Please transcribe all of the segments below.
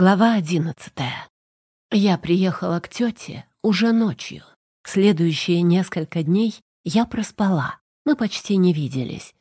Глава одиннадцатая. Я приехала к тете уже ночью. Следующие несколько дней я проспала. Мы почти не виделись.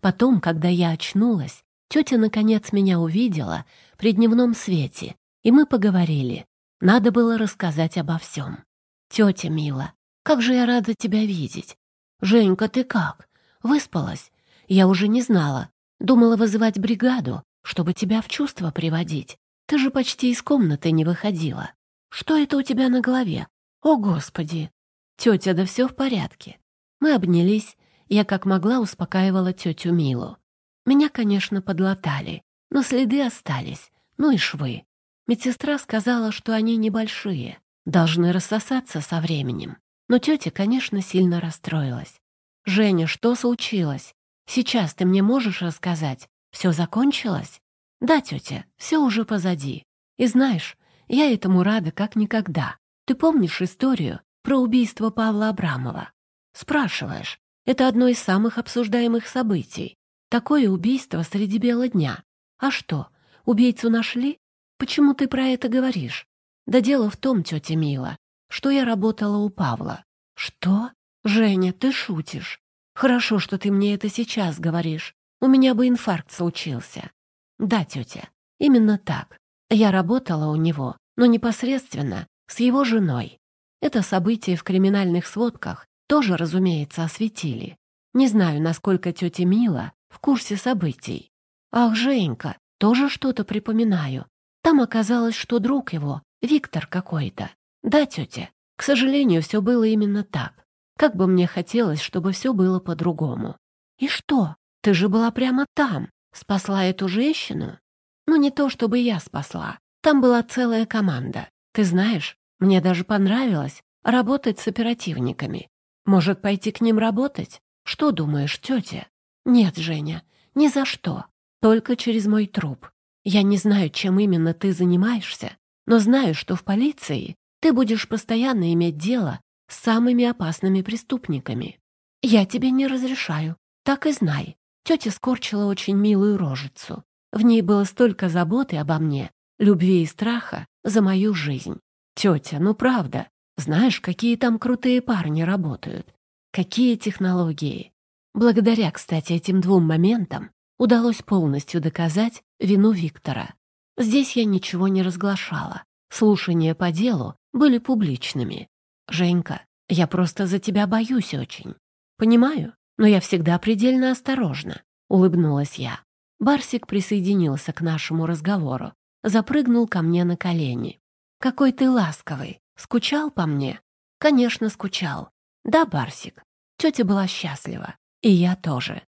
Потом, когда я очнулась, тетя наконец меня увидела при дневном свете, и мы поговорили. Надо было рассказать обо всем. «Тетя, мила, как же я рада тебя видеть! Женька, ты как? Выспалась? Я уже не знала. Думала вызывать бригаду, чтобы тебя в чувство приводить. Ты же почти из комнаты не выходила. Что это у тебя на голове? О, Господи! Тетя, да все в порядке. Мы обнялись, я как могла успокаивала тетю Милу. Меня, конечно, подлатали, но следы остались, ну и швы. Медсестра сказала, что они небольшие, должны рассосаться со временем. Но тетя, конечно, сильно расстроилась. «Женя, что случилось? Сейчас ты мне можешь рассказать? Все закончилось?» «Да, тетя, все уже позади. И знаешь, я этому рада как никогда. Ты помнишь историю про убийство Павла Абрамова? Спрашиваешь. Это одно из самых обсуждаемых событий. Такое убийство среди бела дня. А что, убийцу нашли? Почему ты про это говоришь? Да дело в том, тетя Мила, что я работала у Павла. Что? Женя, ты шутишь. Хорошо, что ты мне это сейчас говоришь. У меня бы инфаркт случился. Да, тетя, именно так. Я работала у него, но непосредственно с его женой. Это событие в криминальных сводках тоже, разумеется, осветили. Не знаю, насколько тетя Мила в курсе событий. Ах, Женька, тоже что-то припоминаю. Там оказалось, что друг его, Виктор какой-то. Да, тетя, к сожалению, все было именно так. Как бы мне хотелось, чтобы все было по-другому. И что? Ты же была прямо там спасла эту женщину? Ну, не то, чтобы я спасла. Там была целая команда. Ты знаешь, мне даже понравилось работать с оперативниками. Может, пойти к ним работать? Что думаешь, тетя? Нет, Женя, ни за что. Только через мой труп. Я не знаю, чем именно ты занимаешься, но знаю, что в полиции ты будешь постоянно иметь дело с самыми опасными преступниками. Я тебе не разрешаю, так и знай. Тетя скорчила очень милую рожицу. В ней было столько заботы обо мне, любви и страха за мою жизнь. Тетя, ну правда, знаешь, какие там крутые парни работают. Какие технологии. Благодаря, кстати, этим двум моментам удалось полностью доказать вину Виктора. Здесь я ничего не разглашала. Слушания по делу были публичными. «Женька, я просто за тебя боюсь очень. Понимаю, но я всегда предельно осторожна», — улыбнулась я. Барсик присоединился к нашему разговору, запрыгнул ко мне на колени. «Какой ты ласковый! Скучал по мне?» «Конечно, скучал. Да, Барсик. Тетя была счастлива. И я тоже».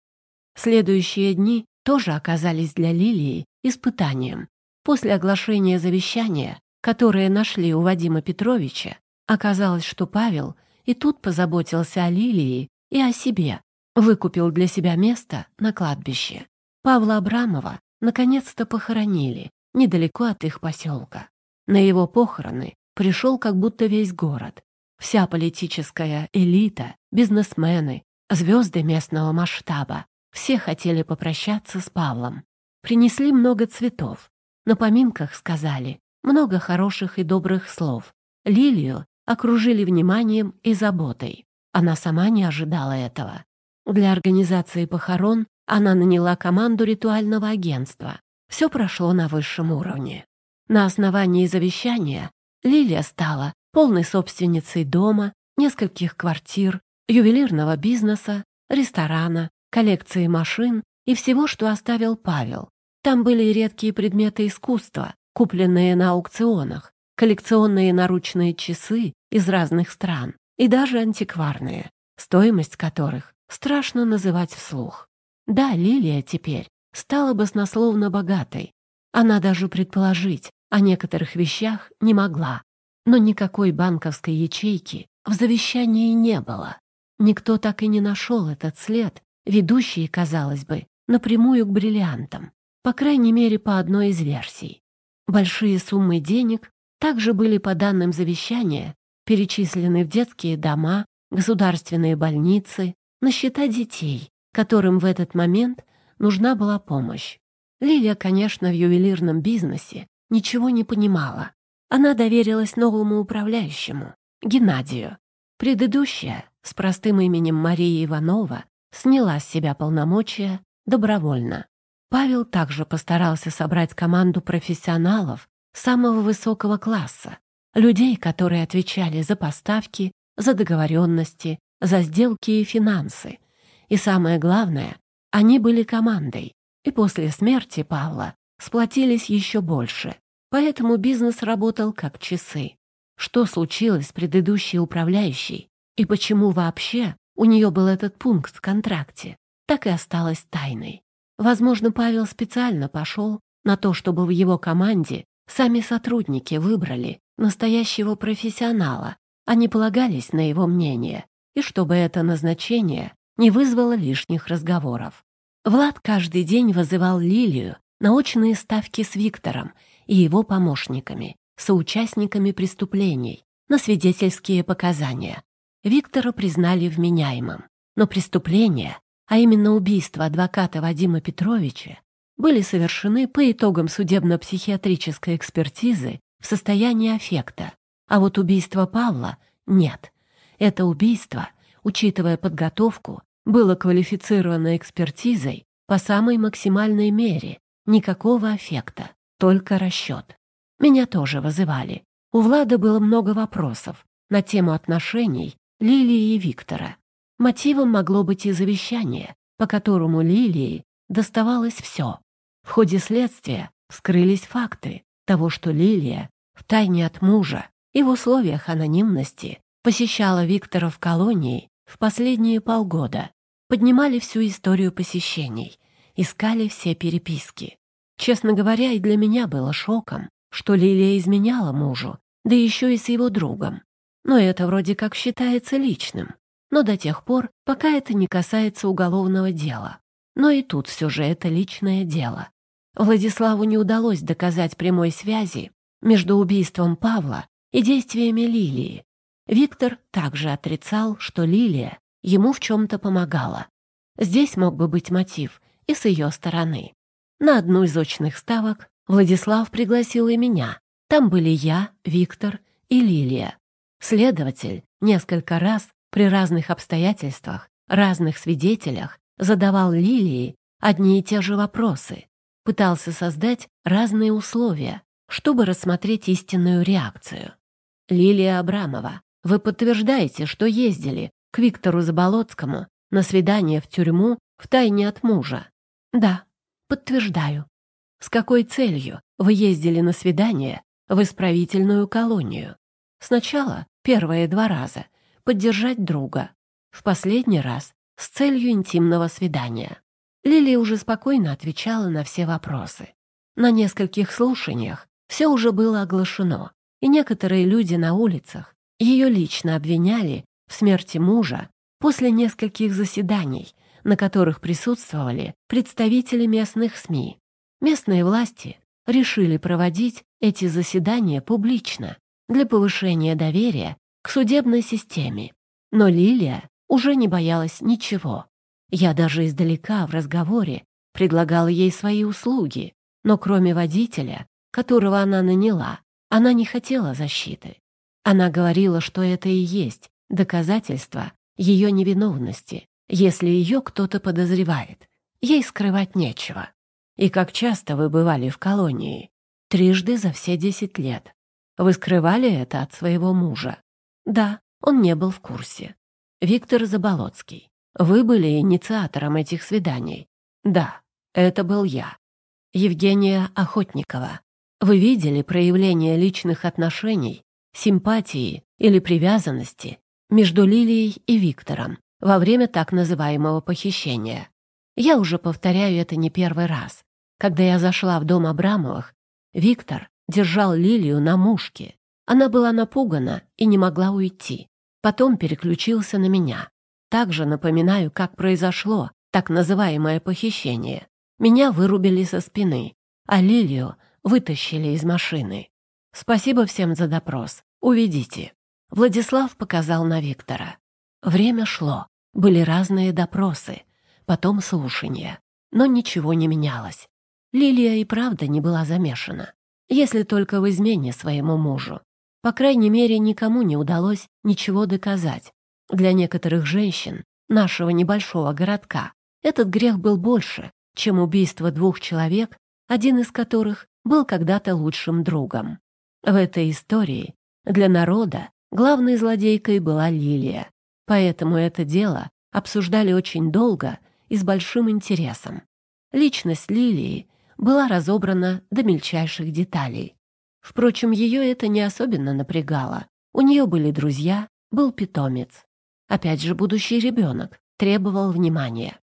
Следующие дни тоже оказались для Лилии испытанием. После оглашения завещания, которое нашли у Вадима Петровича, оказалось, что Павел и тут позаботился о Лилии и о себе, выкупил для себя место на кладбище. Павла Абрамова наконец-то похоронили недалеко от их поселка. На его похороны пришел как будто весь город. Вся политическая элита, бизнесмены, звезды местного масштаба. Все хотели попрощаться с Павлом. Принесли много цветов. На поминках сказали много хороших и добрых слов. Лилию окружили вниманием и заботой. Она сама не ожидала этого. Для организации похорон она наняла команду ритуального агентства. Все прошло на высшем уровне. На основании завещания Лилия стала полной собственницей дома, нескольких квартир, ювелирного бизнеса, ресторана, коллекции машин и всего, что оставил Павел. Там были редкие предметы искусства, купленные на аукционах, коллекционные наручные часы из разных стран и даже антикварные, стоимость которых Страшно называть вслух. Да, Лилия теперь стала баснословно богатой. Она даже предположить о некоторых вещах не могла. Но никакой банковской ячейки в завещании не было. Никто так и не нашел этот след, ведущий, казалось бы, напрямую к бриллиантам, по крайней мере, по одной из версий. Большие суммы денег также были, по данным завещания, перечислены в детские дома, государственные больницы, на счета детей, которым в этот момент нужна была помощь. Лилия, конечно, в ювелирном бизнесе ничего не понимала. Она доверилась новому управляющему, Геннадию. Предыдущая, с простым именем Мария Иванова, сняла с себя полномочия добровольно. Павел также постарался собрать команду профессионалов самого высокого класса, людей, которые отвечали за поставки, за договоренности, за сделки и финансы. И самое главное, они были командой, и после смерти Павла сплотились еще больше, поэтому бизнес работал как часы. Что случилось с предыдущей управляющей и почему вообще у нее был этот пункт в контракте, так и осталось тайной. Возможно, Павел специально пошел на то, чтобы в его команде сами сотрудники выбрали настоящего профессионала, а не полагались на его мнение и чтобы это назначение не вызвало лишних разговоров. Влад каждый день вызывал Лилию на очные ставки с Виктором и его помощниками, соучастниками преступлений, на свидетельские показания. Виктора признали вменяемым, но преступления, а именно убийство адвоката Вадима Петровича, были совершены по итогам судебно-психиатрической экспертизы в состоянии аффекта, а вот убийство Павла — нет. Это убийство, учитывая подготовку, было квалифицировано экспертизой по самой максимальной мере, никакого аффекта, только расчет. Меня тоже вызывали. У Влада было много вопросов на тему отношений Лилии и Виктора. Мотивом могло быть и завещание, по которому Лилии доставалось все. В ходе следствия вскрылись факты того, что Лилия втайне от мужа и в условиях анонимности посещала Виктора в колонии в последние полгода. Поднимали всю историю посещений, искали все переписки. Честно говоря, и для меня было шоком, что Лилия изменяла мужу, да еще и с его другом. Но это вроде как считается личным. Но до тех пор, пока это не касается уголовного дела. Но и тут все же это личное дело. Владиславу не удалось доказать прямой связи между убийством Павла и действиями Лилии, Виктор также отрицал, что Лилия ему в чем-то помогала. Здесь мог бы быть мотив и с ее стороны. На одну из очных ставок Владислав пригласил и меня. Там были я, Виктор и Лилия. Следователь несколько раз при разных обстоятельствах, разных свидетелях задавал Лилии одни и те же вопросы, пытался создать разные условия, чтобы рассмотреть истинную реакцию. Лилия Абрамова вы подтверждаете, что ездили к Виктору Заболоцкому на свидание в тюрьму втайне от мужа? Да, подтверждаю. С какой целью вы ездили на свидание в исправительную колонию? Сначала, первые два раза, поддержать друга. В последний раз с целью интимного свидания. Лилия уже спокойно отвечала на все вопросы. На нескольких слушаниях все уже было оглашено, и некоторые люди на улицах ее лично обвиняли в смерти мужа после нескольких заседаний, на которых присутствовали представители местных СМИ. Местные власти решили проводить эти заседания публично для повышения доверия к судебной системе. Но Лилия уже не боялась ничего. Я даже издалека в разговоре предлагал ей свои услуги, но кроме водителя, которого она наняла, она не хотела защиты. Она говорила, что это и есть доказательство ее невиновности, если ее кто-то подозревает. Ей скрывать нечего. И как часто вы бывали в колонии? Трижды за все десять лет. Вы скрывали это от своего мужа? Да, он не был в курсе. Виктор Заболоцкий. Вы были инициатором этих свиданий? Да, это был я. Евгения Охотникова. Вы видели проявление личных отношений симпатии или привязанности между Лилией и Виктором во время так называемого похищения. Я уже повторяю это не первый раз. Когда я зашла в дом Абрамовых, Виктор держал Лилию на мушке. Она была напугана и не могла уйти. Потом переключился на меня. Также напоминаю, как произошло так называемое похищение. Меня вырубили со спины, а Лилию вытащили из машины. Спасибо всем за допрос. «Уведите». Владислав показал на Виктора. Время шло, были разные допросы, потом слушания, но ничего не менялось. Лилия и правда не была замешана, если только в измене своему мужу. По крайней мере, никому не удалось ничего доказать. Для некоторых женщин нашего небольшого городка этот грех был больше, чем убийство двух человек, один из которых был когда-то лучшим другом. В этой истории для народа главной злодейкой была Лилия, поэтому это дело обсуждали очень долго и с большим интересом. Личность Лилии была разобрана до мельчайших деталей. Впрочем, ее это не особенно напрягало. У нее были друзья, был питомец. Опять же, будущий ребенок требовал внимания.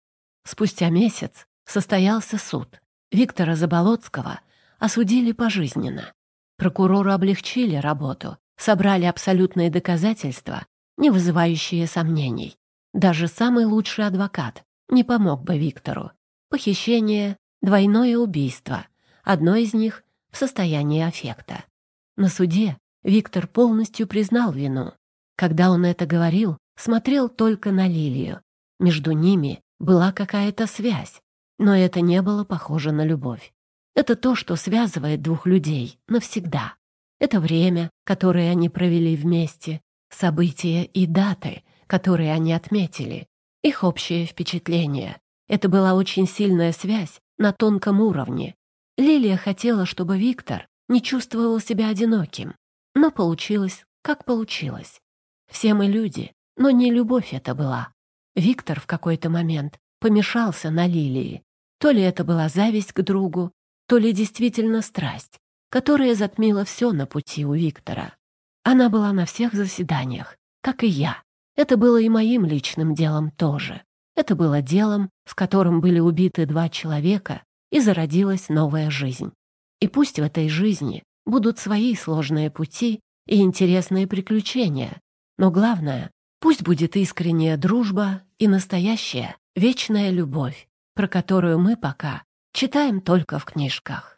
Спустя месяц состоялся суд. Виктора Заболоцкого осудили пожизненно. Прокурору облегчили работу, собрали абсолютные доказательства, не вызывающие сомнений. Даже самый лучший адвокат не помог бы Виктору. Похищение, двойное убийство, одно из них в состоянии аффекта. На суде Виктор полностью признал вину. Когда он это говорил, смотрел только на Лилию. Между ними была какая-то связь, но это не было похоже на любовь. Это то, что связывает двух людей навсегда. Это время, которое они провели вместе, события и даты, которые они отметили, их общее впечатление. Это была очень сильная связь на тонком уровне. Лилия хотела, чтобы Виктор не чувствовал себя одиноким, но получилось, как получилось. Все мы люди, но не любовь это была. Виктор в какой-то момент помешался на Лилии. То ли это была зависть к другу, то ли действительно страсть которая затмила все на пути у Виктора. Она была на всех заседаниях, как и я. Это было и моим личным делом тоже. Это было делом, в котором были убиты два человека, и зародилась новая жизнь. И пусть в этой жизни будут свои сложные пути и интересные приключения, но главное, пусть будет искренняя дружба и настоящая вечная любовь, про которую мы пока читаем только в книжках.